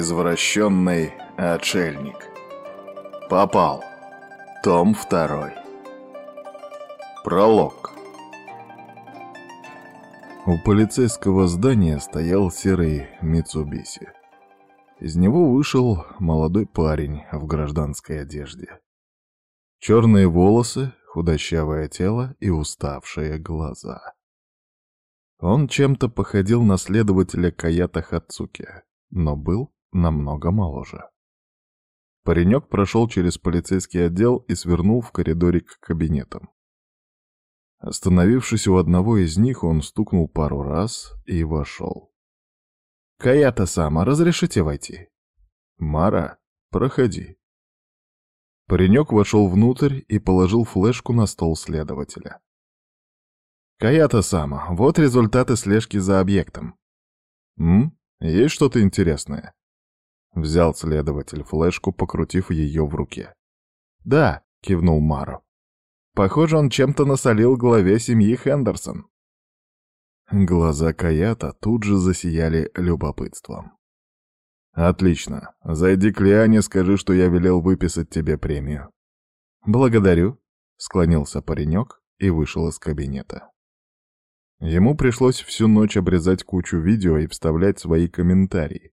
Извращенный отшельник. Попал. Том 2. Пролог. У полицейского здания стоял серый Митсубиси. Из него вышел молодой парень в гражданской одежде. Черные волосы, худощавое тело и уставшие глаза. Он чем-то походил на следователя Каята Хацуки, но был намного моложе. Паренек прошел через полицейский отдел и свернул в коридоре к кабинетам. Остановившись у одного из них, он стукнул пару раз и вошел. «Каята-сама, разрешите войти?» «Мара, проходи». Паренек вошел внутрь и положил флешку на стол следователя. «Каята-сама, вот результаты слежки за объектом». «М? Есть что-то интересное?» Взял следователь флешку, покрутив ее в руке. «Да», — кивнул Маро. «Похоже, он чем-то насолил главе семьи Хендерсон». Глаза Каята тут же засияли любопытством. «Отлично. Зайди к Лиане, скажи, что я велел выписать тебе премию». «Благодарю», — склонился паренек и вышел из кабинета. Ему пришлось всю ночь обрезать кучу видео и вставлять свои комментарии,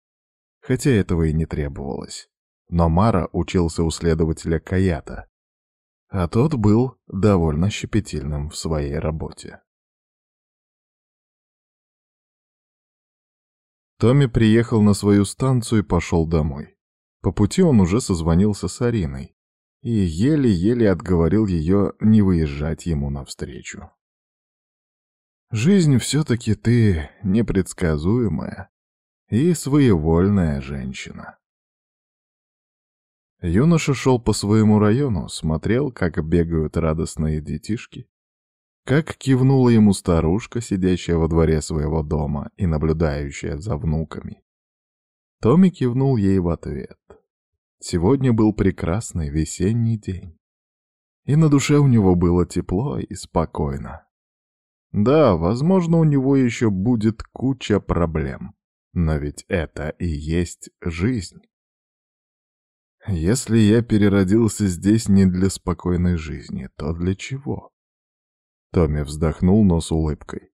хотя этого и не требовалось. Но Мара учился у следователя Каята, а тот был довольно щепетильным в своей работе. Томми приехал на свою станцию и пошел домой. По пути он уже созвонился с Ариной и еле-еле отговорил ее не выезжать ему навстречу. «Жизнь все-таки ты непредсказуемая», и своевольная женщина. Юноша шел по своему району, смотрел, как бегают радостные детишки, как кивнула ему старушка, сидящая во дворе своего дома и наблюдающая за внуками. Томми кивнул ей в ответ. Сегодня был прекрасный весенний день. И на душе у него было тепло и спокойно. Да, возможно, у него еще будет куча проблем. Но ведь это и есть жизнь. Если я переродился здесь не для спокойной жизни, то для чего? Томми вздохнул, но с улыбкой.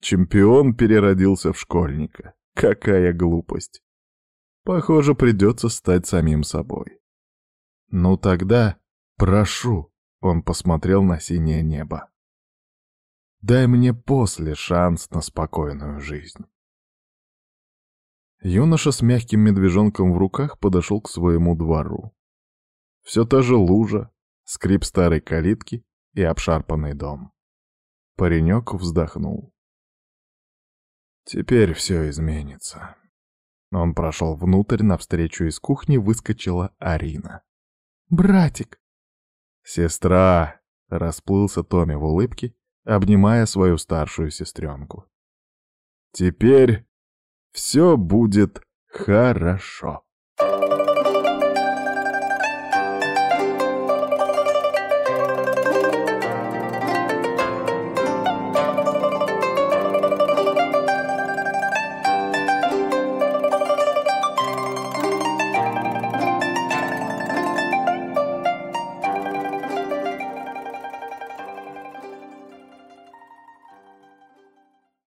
Чемпион переродился в школьника. Какая глупость. Похоже, придется стать самим собой. Ну тогда, прошу, он посмотрел на синее небо. Дай мне после шанс на спокойную жизнь. Юноша с мягким медвежонком в руках подошел к своему двору. Все та же лужа, скрип старой калитки и обшарпанный дом. Паренек вздохнул. Теперь все изменится. Он прошел внутрь, навстречу из кухни выскочила Арина. «Братик!» «Сестра!» — расплылся Томми в улыбке, обнимая свою старшую сестренку. «Теперь все будет хорошо.